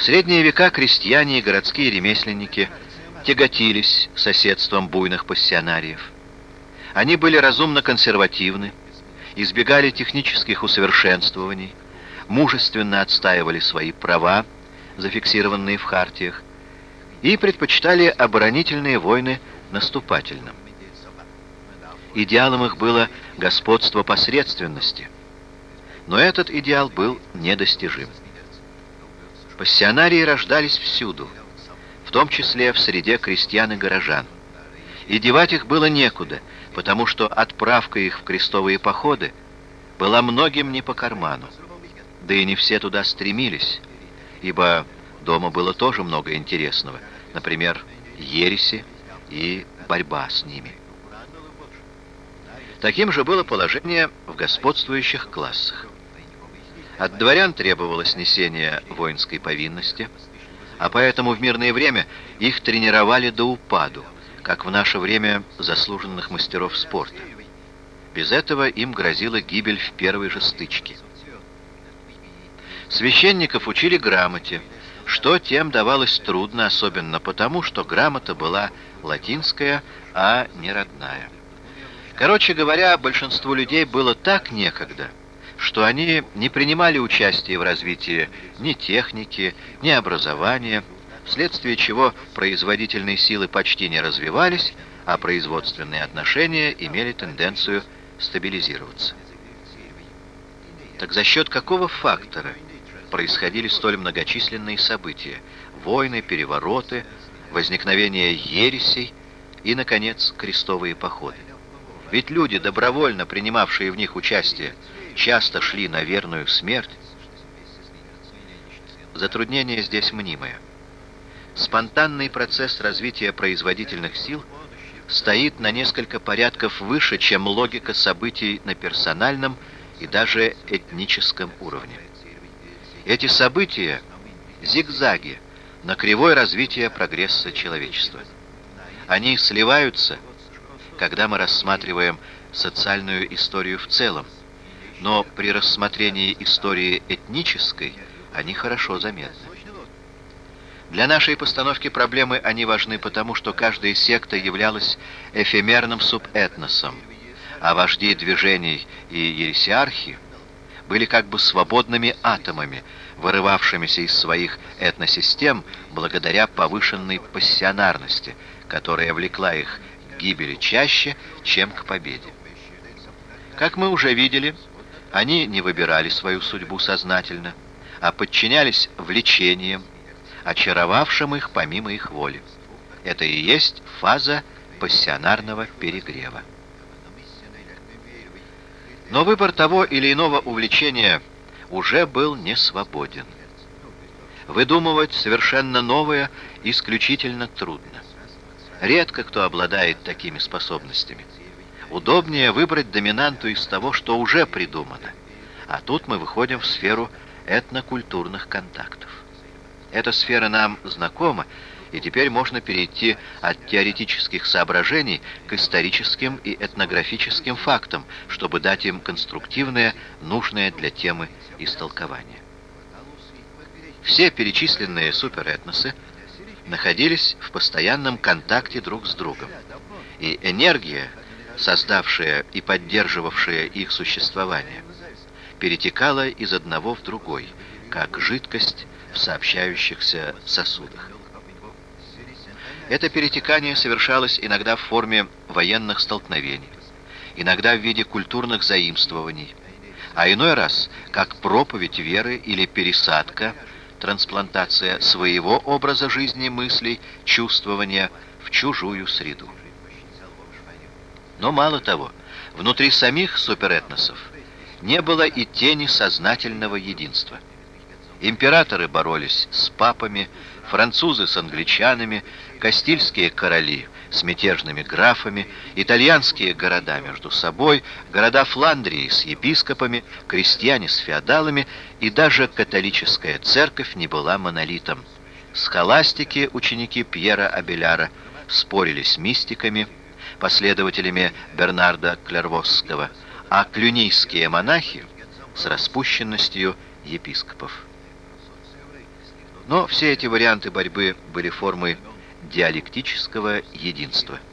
В средние века крестьяне и городские ремесленники тяготились соседством буйных пассионариев. Они были разумно консервативны, избегали технических усовершенствований, мужественно отстаивали свои права, зафиксированные в хартиях, и предпочитали оборонительные войны наступательным. Идеалом их было господство посредственности, но этот идеал был недостижим. Пассионарии рождались всюду, в том числе в среде крестьян и горожан. И девать их было некуда, потому что отправка их в крестовые походы была многим не по карману. Да и не все туда стремились, ибо дома было тоже много интересного, например, ереси и борьба с ними. Таким же было положение в господствующих классах. От дворян требовалось несение воинской повинности, а поэтому в мирное время их тренировали до упаду, как в наше время заслуженных мастеров спорта. Без этого им грозила гибель в первой же стычке. Священников учили грамоте, что тем давалось трудно, особенно потому, что грамота была латинская, а не родная. Короче говоря, большинству людей было так некогда, что они не принимали участие в развитии ни техники, ни образования, вследствие чего производительные силы почти не развивались, а производственные отношения имели тенденцию стабилизироваться. Так за счет какого фактора происходили столь многочисленные события? Войны, перевороты, возникновение ересей и, наконец, крестовые походы. Ведь люди, добровольно принимавшие в них участие, часто шли на верную смерть. Затруднение здесь мнимое. Спонтанный процесс развития производительных сил стоит на несколько порядков выше, чем логика событий на персональном и даже этническом уровне. Эти события – зигзаги на кривой развития прогресса человечества. Они сливаются, когда мы рассматриваем социальную историю в целом, но при рассмотрении истории этнической они хорошо заметны. Для нашей постановки проблемы они важны потому, что каждая секта являлась эфемерным субэтносом, а вожди движений и ересиархи были как бы свободными атомами, вырывавшимися из своих этносистем благодаря повышенной пассионарности, которая влекла их гибели чаще, чем к победе. Как мы уже видели, они не выбирали свою судьбу сознательно, а подчинялись влечениям, очаровавшим их помимо их воли. Это и есть фаза пассионарного перегрева. Но выбор того или иного увлечения уже был не свободен. Выдумывать совершенно новое исключительно трудно. Редко кто обладает такими способностями. Удобнее выбрать доминанту из того, что уже придумано. А тут мы выходим в сферу этнокультурных контактов. Эта сфера нам знакома, и теперь можно перейти от теоретических соображений к историческим и этнографическим фактам, чтобы дать им конструктивное, нужное для темы истолкование. Все перечисленные суперэтносы находились в постоянном контакте друг с другом, и энергия, создавшая и поддерживавшая их существование, перетекала из одного в другой, как жидкость в сообщающихся сосудах. Это перетекание совершалось иногда в форме военных столкновений, иногда в виде культурных заимствований, а иной раз как проповедь веры или пересадка, трансплантация своего образа жизни, мыслей, чувствования в чужую среду. Но мало того, внутри самих суперэтносов не было и тени сознательного единства – Императоры боролись с папами, французы с англичанами, кастильские короли с мятежными графами, итальянские города между собой, города Фландрии с епископами, крестьяне с феодалами, и даже католическая церковь не была монолитом. Схоластики, ученики Пьера Абеляра, спорили с мистиками, последователями Бернарда Клервосского, а клюнийские монахи с распущенностью епископов. Но все эти варианты борьбы были формой диалектического единства –